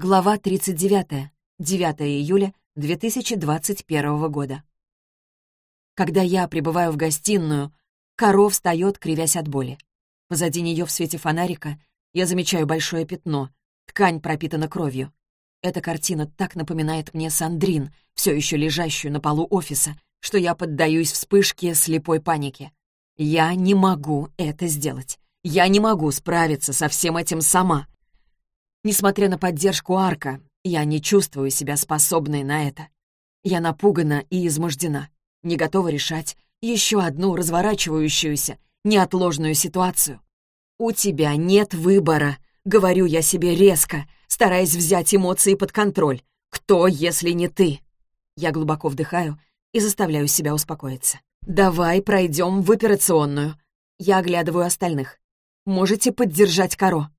Глава 39. 9 июля 2021 года. Когда я прибываю в гостиную, Каро встает, кривясь от боли. Позади нее в свете фонарика я замечаю большое пятно. Ткань пропитана кровью. Эта картина так напоминает мне Сандрин, все еще лежащую на полу офиса, что я поддаюсь вспышке слепой паники. Я не могу это сделать. Я не могу справиться со всем этим сама. Несмотря на поддержку Арка, я не чувствую себя способной на это. Я напугана и измождена, не готова решать еще одну разворачивающуюся, неотложную ситуацию. «У тебя нет выбора», — говорю я себе резко, стараясь взять эмоции под контроль. «Кто, если не ты?» Я глубоко вдыхаю и заставляю себя успокоиться. «Давай пройдем в операционную». Я оглядываю остальных. «Можете поддержать Каро?»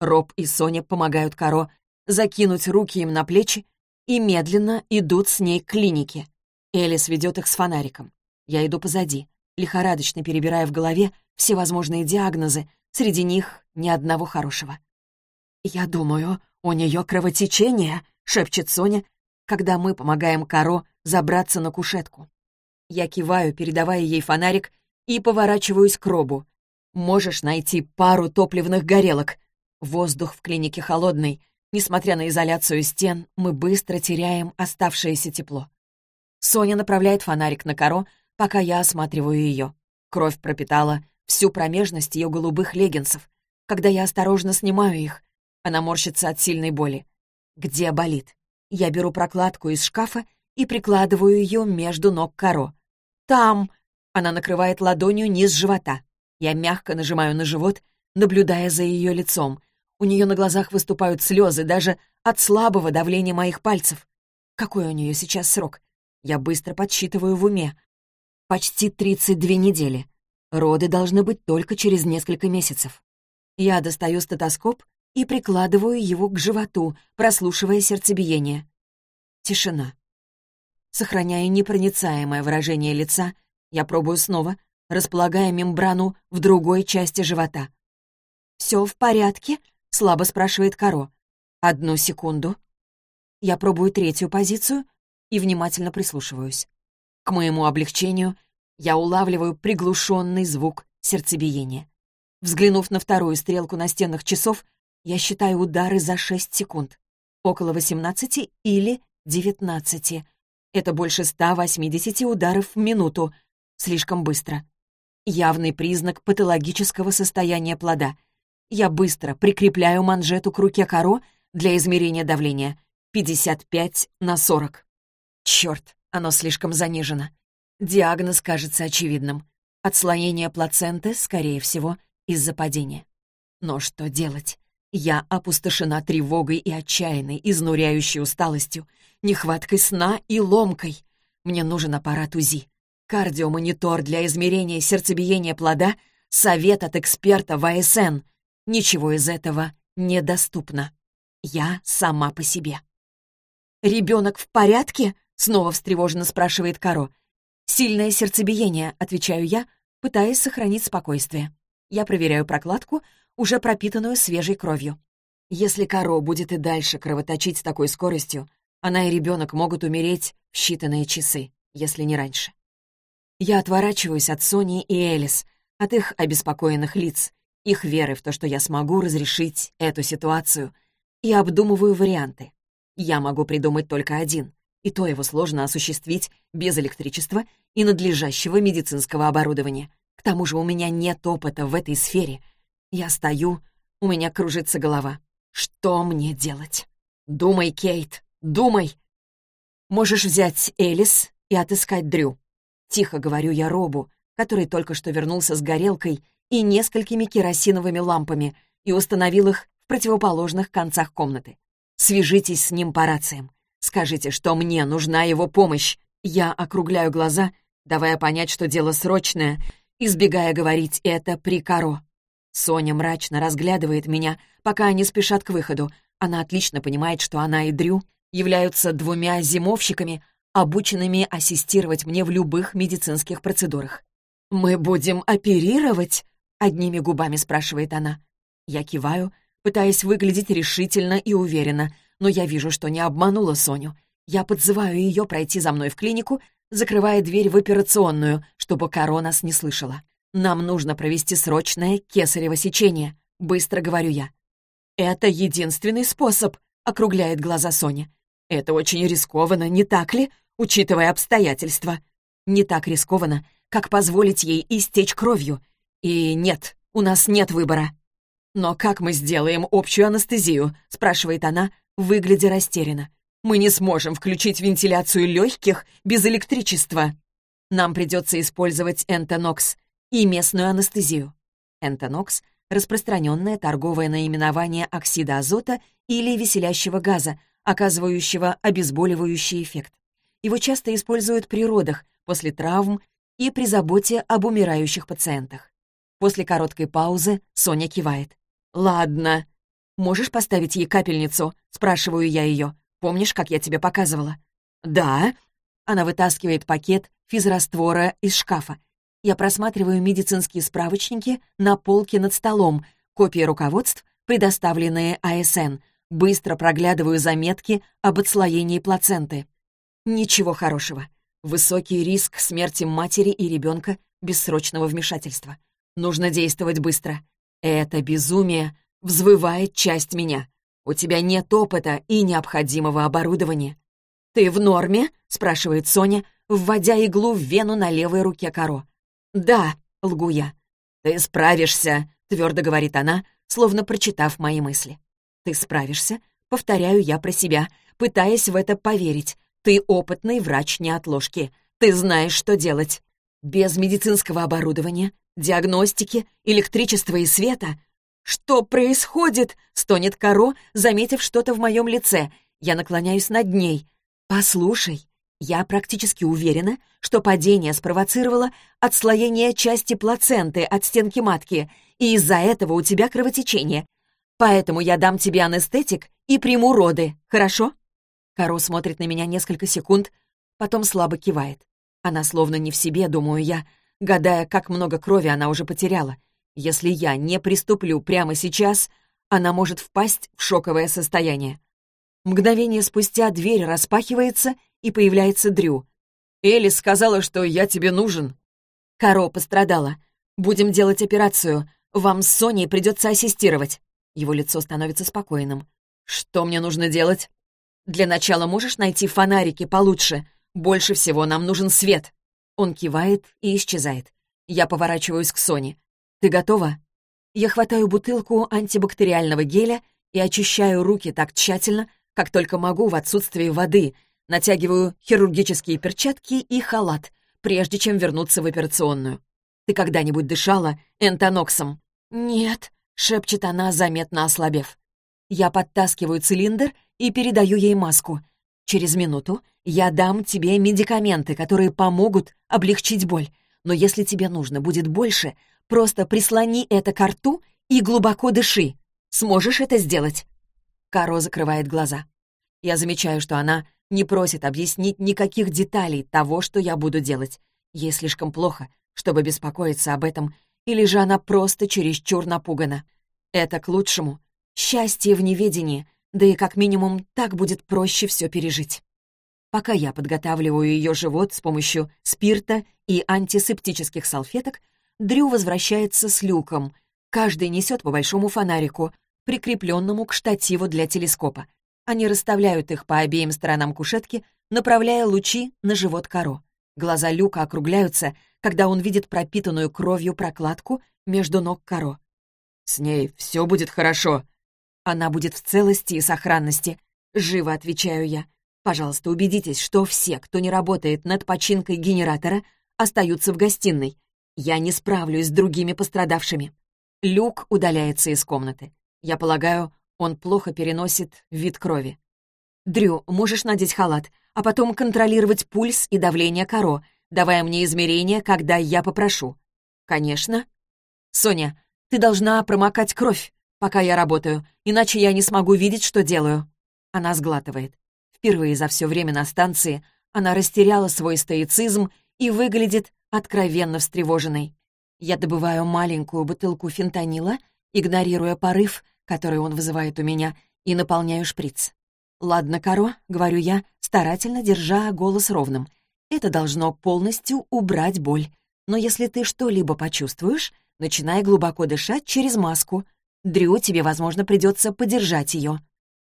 Роб и Соня помогают Каро закинуть руки им на плечи и медленно идут с ней к клинике. Элис ведет их с фонариком. Я иду позади, лихорадочно перебирая в голове все возможные диагнозы, среди них ни одного хорошего. «Я думаю, у нее кровотечение», — шепчет Соня, когда мы помогаем Каро забраться на кушетку. Я киваю, передавая ей фонарик, и поворачиваюсь к Робу. «Можешь найти пару топливных горелок?» Воздух в клинике холодный. Несмотря на изоляцию стен, мы быстро теряем оставшееся тепло. Соня направляет фонарик на коро, пока я осматриваю ее. Кровь пропитала всю промежность ее голубых леггинсов. Когда я осторожно снимаю их, она морщится от сильной боли. Где болит? Я беру прокладку из шкафа и прикладываю ее между ног коро. «Там!» Она накрывает ладонью низ живота. Я мягко нажимаю на живот, наблюдая за ее лицом. У нее на глазах выступают слезы даже от слабого давления моих пальцев. Какой у нее сейчас срок? Я быстро подсчитываю в уме. Почти 32 недели. Роды должны быть только через несколько месяцев. Я достаю стетоскоп и прикладываю его к животу, прослушивая сердцебиение. Тишина. Сохраняя непроницаемое выражение лица, я пробую снова, располагая мембрану в другой части живота. «Все в порядке?» — слабо спрашивает Каро. «Одну секунду». Я пробую третью позицию и внимательно прислушиваюсь. К моему облегчению я улавливаю приглушенный звук сердцебиения. Взглянув на вторую стрелку настенных часов, я считаю удары за 6 секунд. Около 18 или 19. Это больше 180 ударов в минуту. Слишком быстро. Явный признак патологического состояния плода — я быстро прикрепляю манжету к руке коро для измерения давления. 55 на 40. Черт, оно слишком занижено. Диагноз кажется очевидным. Отслоение плаценты, скорее всего, из-за падения. Но что делать? Я опустошена тревогой и отчаянной, изнуряющей усталостью, нехваткой сна и ломкой. Мне нужен аппарат УЗИ. Кардиомонитор для измерения сердцебиения плода, совет от эксперта в АСН — Ничего из этого недоступно. Я сама по себе. «Ребенок в порядке?» — снова встревоженно спрашивает Каро. «Сильное сердцебиение», — отвечаю я, пытаясь сохранить спокойствие. Я проверяю прокладку, уже пропитанную свежей кровью. Если Каро будет и дальше кровоточить с такой скоростью, она и ребенок могут умереть в считанные часы, если не раньше. Я отворачиваюсь от Сони и Элис, от их обеспокоенных лиц, их веры в то, что я смогу разрешить эту ситуацию, и обдумываю варианты. Я могу придумать только один, и то его сложно осуществить без электричества и надлежащего медицинского оборудования. К тому же у меня нет опыта в этой сфере. Я стою, у меня кружится голова. Что мне делать? Думай, Кейт, думай. Можешь взять Элис и отыскать Дрю. Тихо говорю я Робу, который только что вернулся с горелкой и несколькими керосиновыми лампами и установил их в противоположных концах комнаты. Свяжитесь с ним по рациям. Скажите, что мне нужна его помощь. Я округляю глаза, давая понять, что дело срочное, избегая говорить это при Каро. Соня мрачно разглядывает меня, пока они спешат к выходу. Она отлично понимает, что она и Дрю являются двумя зимовщиками, обученными ассистировать мне в любых медицинских процедурах. «Мы будем оперировать?» — одними губами спрашивает она. Я киваю, пытаясь выглядеть решительно и уверенно. но я вижу, что не обманула Соню. Я подзываю ее пройти за мной в клинику, закрывая дверь в операционную, чтобы Каро нас не слышала. «Нам нужно провести срочное кесарево сечение», — быстро говорю я. «Это единственный способ», — округляет глаза Соня. «Это очень рискованно, не так ли, учитывая обстоятельства?» «Не так рискованно, как позволить ей истечь кровью. И нет, у нас нет выбора». «Но как мы сделаем общую анестезию?» — спрашивает она, выглядя растерянно. «Мы не сможем включить вентиляцию легких без электричества. Нам придется использовать энтонокс и местную анестезию». Энтонокс — распространенное торговое наименование оксида азота или веселящего газа, оказывающего обезболивающий эффект. Его часто используют при родах, после травм и при заботе об умирающих пациентах. После короткой паузы Соня кивает. «Ладно. Можешь поставить ей капельницу?» — спрашиваю я ее. «Помнишь, как я тебе показывала?» «Да». Она вытаскивает пакет физраствора из шкафа. Я просматриваю медицинские справочники на полке над столом, копии руководств, предоставленные АСН. Быстро проглядываю заметки об отслоении плаценты. Ничего хорошего. Высокий риск смерти матери и ребенка без срочного вмешательства. Нужно действовать быстро. Это безумие взвывает часть меня. У тебя нет опыта и необходимого оборудования. «Ты в норме?» — спрашивает Соня, вводя иглу в вену на левой руке Каро. «Да», — лгу я. «Ты справишься», — твердо говорит она, словно прочитав мои мысли. «Ты справишься?» — повторяю я про себя, пытаясь в это поверить. «Ты опытный врач неотложки. Ты знаешь, что делать. Без медицинского оборудования диагностики, электричества и света. «Что происходит?» — стонет Каро, заметив что-то в моем лице. Я наклоняюсь над ней. «Послушай, я практически уверена, что падение спровоцировало отслоение части плаценты от стенки матки, и из-за этого у тебя кровотечение. Поэтому я дам тебе анестетик и приму роды, хорошо?» Каро смотрит на меня несколько секунд, потом слабо кивает. Она словно не в себе, думаю я, гадая, как много крови она уже потеряла. Если я не приступлю прямо сейчас, она может впасть в шоковое состояние. Мгновение спустя дверь распахивается, и появляется Дрю. «Элис сказала, что я тебе нужен». Каро пострадала. «Будем делать операцию. Вам с Соней придется ассистировать». Его лицо становится спокойным. «Что мне нужно делать?» «Для начала можешь найти фонарики получше. Больше всего нам нужен свет». Он кивает и исчезает. Я поворачиваюсь к Соне. «Ты готова?» Я хватаю бутылку антибактериального геля и очищаю руки так тщательно, как только могу в отсутствии воды, натягиваю хирургические перчатки и халат, прежде чем вернуться в операционную. «Ты когда-нибудь дышала энтоноксом?» «Нет», — шепчет она, заметно ослабев. Я подтаскиваю цилиндр и передаю ей маску. Через минуту я дам тебе медикаменты, которые помогут облегчить боль. Но если тебе нужно будет больше, просто прислони это к рту и глубоко дыши. Сможешь это сделать?» Каро закрывает глаза. Я замечаю, что она не просит объяснить никаких деталей того, что я буду делать. Ей слишком плохо, чтобы беспокоиться об этом, или же она просто чересчур напугана. Это к лучшему. Счастье в неведении — да и как минимум так будет проще все пережить. Пока я подготавливаю ее живот с помощью спирта и антисептических салфеток, Дрю возвращается с люком. Каждый несет по большому фонарику, прикрепленному к штативу для телескопа. Они расставляют их по обеим сторонам кушетки, направляя лучи на живот коро. Глаза Люка округляются, когда он видит пропитанную кровью прокладку между ног коро. «С ней все будет хорошо», она будет в целости и сохранности. Живо отвечаю я. Пожалуйста, убедитесь, что все, кто не работает над починкой генератора, остаются в гостиной. Я не справлюсь с другими пострадавшими. Люк удаляется из комнаты. Я полагаю, он плохо переносит вид крови. «Дрю, можешь надеть халат, а потом контролировать пульс и давление коро, давая мне измерения, когда я попрошу». «Конечно». «Соня, ты должна промокать кровь пока я работаю, иначе я не смогу видеть, что делаю». Она сглатывает. Впервые за все время на станции она растеряла свой стоицизм и выглядит откровенно встревоженной. Я добываю маленькую бутылку фентанила, игнорируя порыв, который он вызывает у меня, и наполняю шприц. «Ладно, Каро», — говорю я, старательно держа голос ровным. «Это должно полностью убрать боль. Но если ты что-либо почувствуешь, начинай глубоко дышать через маску. Дрю, тебе, возможно, придется подержать ее».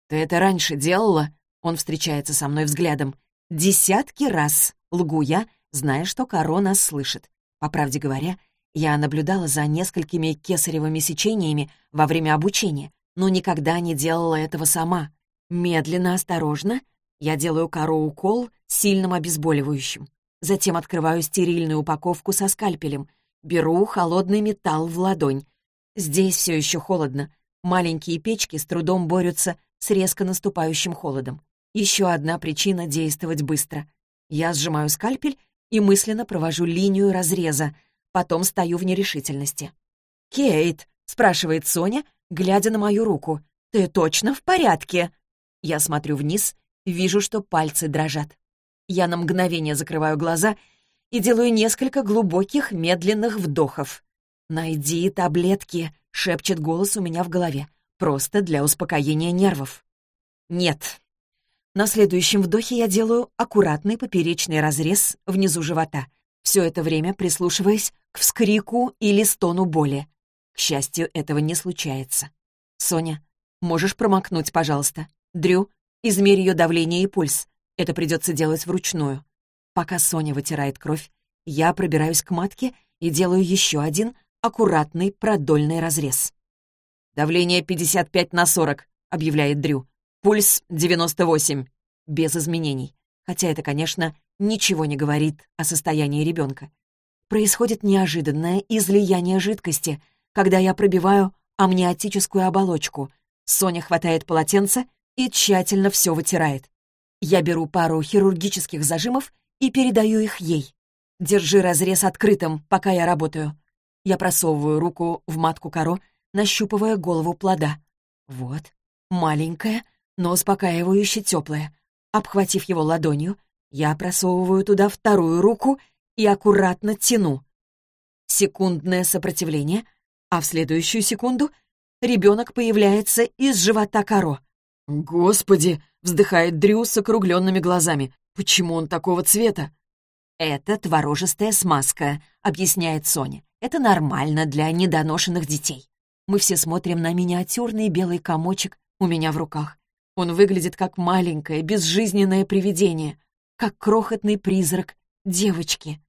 «Ты это раньше делала?» Он встречается со мной взглядом. «Десятки раз!» — лгу я, зная, что Каро нас слышит. По правде говоря, я наблюдала за несколькими кесаревыми сечениями во время обучения, но никогда не делала этого сама. Медленно, осторожно, я делаю Каро укол сильным обезболивающим. Затем открываю стерильную упаковку со скальпелем, беру холодный металл в ладонь. Здесь все еще холодно. Маленькие печки с трудом борются с резко наступающим холодом. Еще одна причина действовать быстро. Я сжимаю скальпель и мысленно провожу линию разреза, потом стою в нерешительности. «Кейт», — спрашивает Соня, глядя на мою руку, — «ты точно в порядке?» Я смотрю вниз, вижу, что пальцы дрожат. Я на мгновение закрываю глаза и делаю несколько глубоких, медленных вдохов. «Найди таблетки», — шепчет голос у меня в голове, просто для успокоения нервов. «Нет, на следующем вдохе я делаю аккуратный поперечный разрез внизу живота, все это время прислушиваясь к вскрику или стону боли. К счастью, этого не случается. «Соня, можешь промокнуть, пожалуйста? Дрю, измерь ее давление и пульс. Это придется делать вручную». Пока Соня вытирает кровь, я пробираюсь к матке и делаю еще один аккуратный продольный разрез. «Давление 55 на 40», — объявляет Дрю. Пульс 98, без изменений. Хотя это, конечно, ничего не говорит о состоянии ребенка. Происходит неожиданное излияние жидкости, когда я пробиваю амниотическую оболочку. Соня хватает полотенце и тщательно все вытирает. Я беру пару хирургических зажимов и передаю их ей. Держи разрез открытым, пока я работаю. Я просовываю руку в матку коро, нащупывая голову плода. Вот, маленькая, но успокаивающе теплое. Обхватив его ладонью, я просовываю туда вторую руку и аккуратно тяну. Секундное сопротивление, а в следующую секунду ребенок появляется из живота коро. «Господи!» — вздыхает Дрю с округленными глазами. «Почему он такого цвета?» «Это творожистая смазка», — объясняет Соня. «Это нормально для недоношенных детей». Мы все смотрим на миниатюрный белый комочек у меня в руках. Он выглядит как маленькое, безжизненное привидение, как крохотный призрак девочки.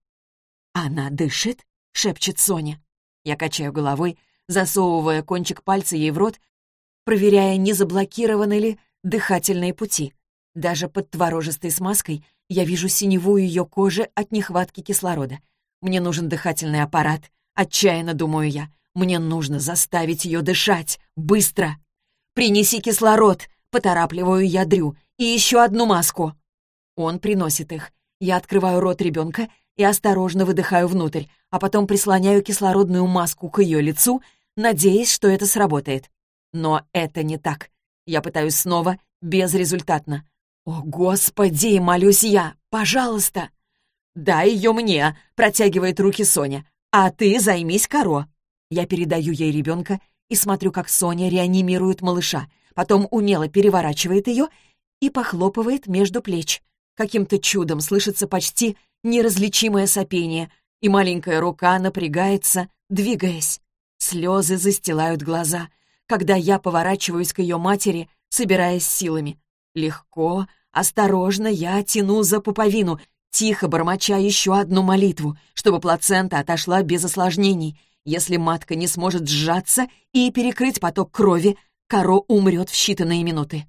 «Она дышит?» — шепчет Соня. Я качаю головой, засовывая кончик пальца ей в рот, проверяя, не заблокированы ли дыхательные пути. Даже под творожистой смазкой я вижу синеву ее кожи от нехватки кислорода. Мне нужен дыхательный аппарат. Отчаянно думаю я. Мне нужно заставить ее дышать. Быстро! «Принеси кислород!» Поторапливаю я Дрю. И еще одну маску. Он приносит их. Я открываю рот ребенка и осторожно выдыхаю внутрь, а потом прислоняю кислородную маску к ее лицу, надеясь, что это сработает. Но это не так. Я пытаюсь снова, безрезультатно. «О, Господи!» — молюсь я. «Пожалуйста!» «Дай ее мне!» — протягивает руки Соня. «А ты займись коро!» Я передаю ей ребенка и смотрю, как Соня реанимирует малыша потом умело переворачивает ее и похлопывает между плеч. Каким-то чудом слышится почти неразличимое сопение, и маленькая рука напрягается, двигаясь. Слезы застилают глаза, когда я поворачиваюсь к ее матери, собираясь силами. Легко, осторожно я тяну за пуповину, тихо бормоча еще одну молитву, чтобы плацента отошла без осложнений. Если матка не сможет сжаться и перекрыть поток крови, Каро умрет в считанные минуты.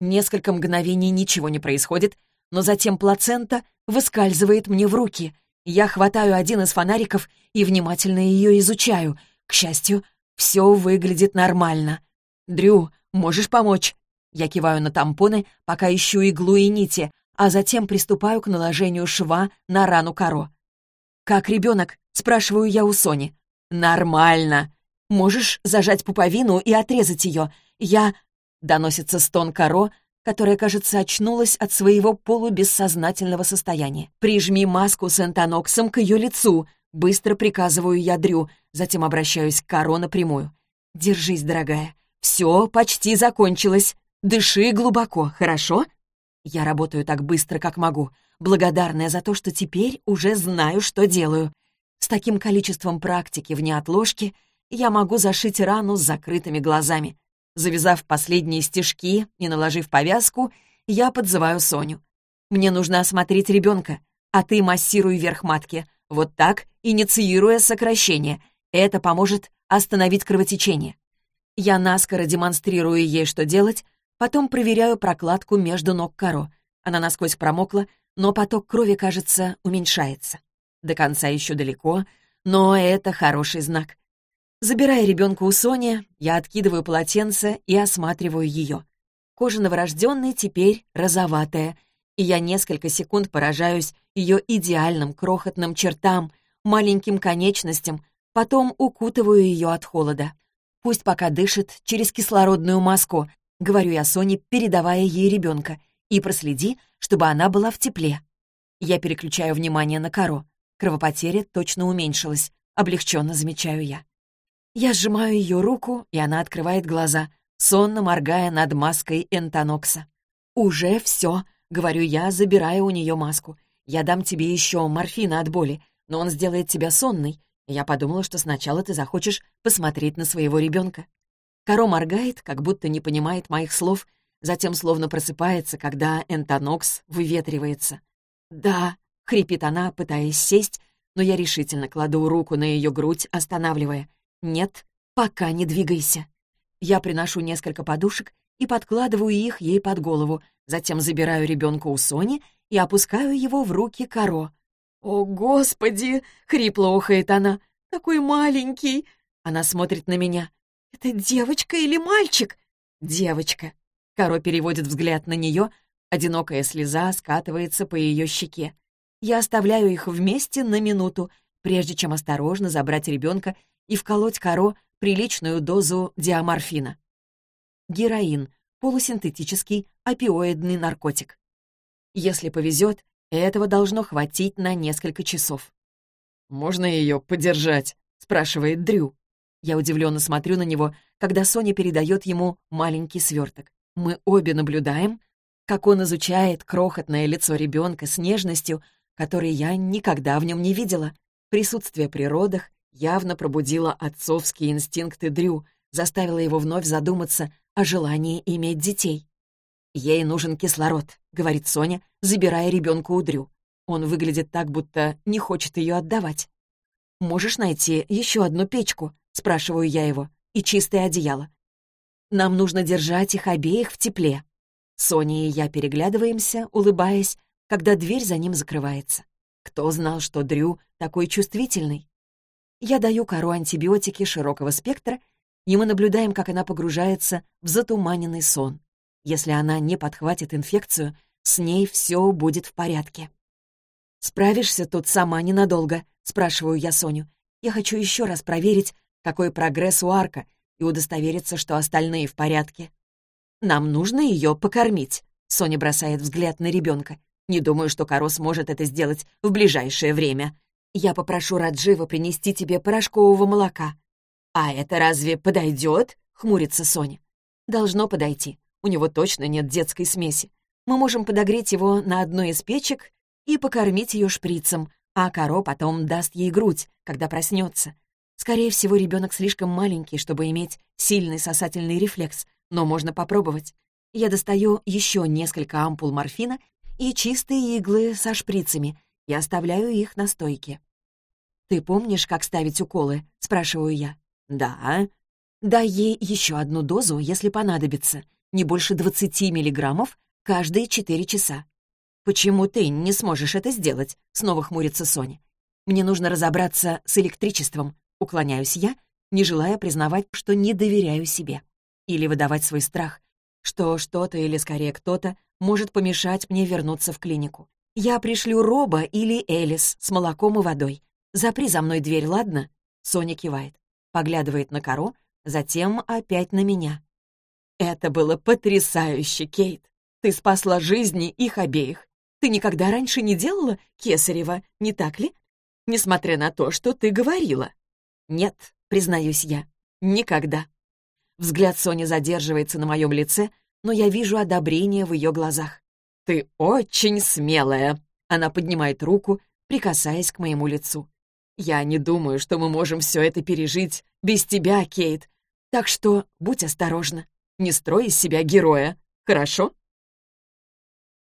Несколько мгновений ничего не происходит, но затем плацента выскальзывает мне в руки. Я хватаю один из фонариков и внимательно ее изучаю. К счастью, все выглядит нормально. «Дрю, можешь помочь?» Я киваю на тампоны, пока ищу иглу и нити, а затем приступаю к наложению шва на рану Каро. «Как ребенок?» — спрашиваю я у Сони. «Нормально!» Можешь зажать пуповину и отрезать ее. Я...» Доносится стон Каро, которая, кажется, очнулась от своего полубессознательного состояния. «Прижми маску с энтоноксом к ее лицу!» Быстро приказываю я Дрю, затем обращаюсь к Каро напрямую. «Держись, дорогая. Все почти закончилось!» Дыши глубоко, хорошо?» Я работаю так быстро, как могу, благодарная за то, что теперь уже знаю, что делаю. С таким количеством практики в неотложке я могу зашить рану с закрытыми глазами. Завязав последние стежки и наложив повязку, я подзываю Соню. «Мне нужно осмотреть ребенка, а ты массируй верх матки. Вот так, инициируя сокращение. Это поможет остановить кровотечение. Я наскоро демонстрирую ей, что делать, потом проверяю прокладку между ног Каро. Она насквозь промокла, но поток крови, кажется, уменьшается. До конца еще далеко, но это хороший знак. Забирая ребенка у Сони, я откидываю полотенце и осматриваю ее. Кожа новорожденной теперь розоватая, и я несколько секунд поражаюсь ее идеальным крохотным чертам, маленьким конечностям, потом укутываю ее от холода. Пусть пока дышит через кислородную маску, говорю я Соне, передавая ей ребенка, и проследи, чтобы она была в тепле. Я переключаю внимание на Каро. Кровопотеря точно уменьшилась, облегченно замечаю я. Я сжимаю ее руку, и она открывает глаза, сонно моргая над маской энтонокса. «Уже все», — говорю я, забирая у нее маску. «Я дам тебе еще морфина от боли, но он сделает тебя сонной, я подумала, что сначала ты захочешь посмотреть на своего ребенка. Каро моргает, как будто не понимает моих слов, затем словно просыпается, когда энтонокс выветривается. «Да», — хрипит она, пытаясь сесть, но я решительно кладу руку на ее грудь, останавливая. «Нет, пока не двигайся». Я приношу несколько подушек и подкладываю их ей под голову, затем забираю ребенка у Сони и опускаю его в руки Каро. «О, Господи!» — хрипло охает она. «Такой маленький!» Она смотрит на меня. «Это девочка или мальчик?» «Девочка». Каро переводит взгляд на нее. Одинокая слеза скатывается по ее щеке. Я оставляю их вместе на минуту, прежде чем осторожно забрать ребенка и вколоть Каро приличную дозу диаморфина. Героин — полусинтетический опиоидный наркотик. Если повезет, этого должно хватить на несколько часов. «Можно ее подержать?» — спрашивает Дрю. Я удивленно смотрю на него, когда Соня передает ему маленький сверток. Мы обе наблюдаем, как он изучает крохотное лицо ребенка с нежностью, которой я никогда в нем не видела. Присутствие при родах явно пробудило отцовские инстинкты Дрю, заставило его вновь задуматься о желании иметь детей. «Ей нужен кислород», — говорит Соня, забирая ребенка у Дрю. Он выглядит так, будто не хочет ее отдавать. «Можешь найти еще одну печку?» — спрашиваю я его. «И чистое одеяло. Нам нужно держать их обеих в тепле». Соня и я переглядываемся, улыбаясь, когда дверь за ним закрывается. Кто знал, что Дрю такой чувствительный? Я даю кору антибиотики широкого спектра, и мы наблюдаем, как она погружается в затуманенный сон. Если она не подхватит инфекцию, с ней все будет в порядке. «Справишься тут сама ненадолго?» — спрашиваю я Соню. «Я хочу еще раз проверить, какой прогресс у Арка, и удостовериться, что остальные в порядке. Нам нужно ее покормить», — Соня бросает взгляд на ребенка. «Не думаю, что Каро сможет это сделать в ближайшее время. Я попрошу Раджива принести тебе порошкового молока». «А это разве подойдет?» — хмурится Соня. «Должно подойти. У него точно нет детской смеси. Мы можем подогреть его на одной из печек и покормить ее шприцем, а коро потом даст ей грудь, когда проснется. Скорее всего, ребенок слишком маленький, чтобы иметь сильный сосательный рефлекс, но можно попробовать. Я достаю еще несколько ампул морфина и чистые иглы со шприцами и оставляю их на стойке. «Ты помнишь, как ставить уколы?» — спрашиваю я. «Да». «Дай ей еще одну дозу, если понадобится не больше 20 миллиграммов каждые 4 часа. «Почему ты не сможешь это сделать?» — снова хмурится Соня. «Мне нужно разобраться с электричеством», — уклоняюсь я, не желая признавать, что не доверяю себе. Или выдавать свой страх, что что-то или скорее кто-то может помешать мне вернуться в клинику. Я пришлю Роба или Элис с молоком и водой. Запри за мной дверь, ладно?» Соня кивает, поглядывает на Каро, затем опять на меня. Это было потрясающе, Кейт. Ты спасла жизни их обеих. Ты никогда раньше не делала кесарева, не так ли? Несмотря на то, что ты говорила. Нет, признаюсь я, никогда. Взгляд Сони задерживается на моем лице, но я вижу одобрение в ее глазах. «Ты очень смелая!» Она поднимает руку, прикасаясь к моему лицу. «Я не думаю, что мы можем все это пережить без тебя, Кейт. Так что будь осторожна. Не строй из себя героя, хорошо?»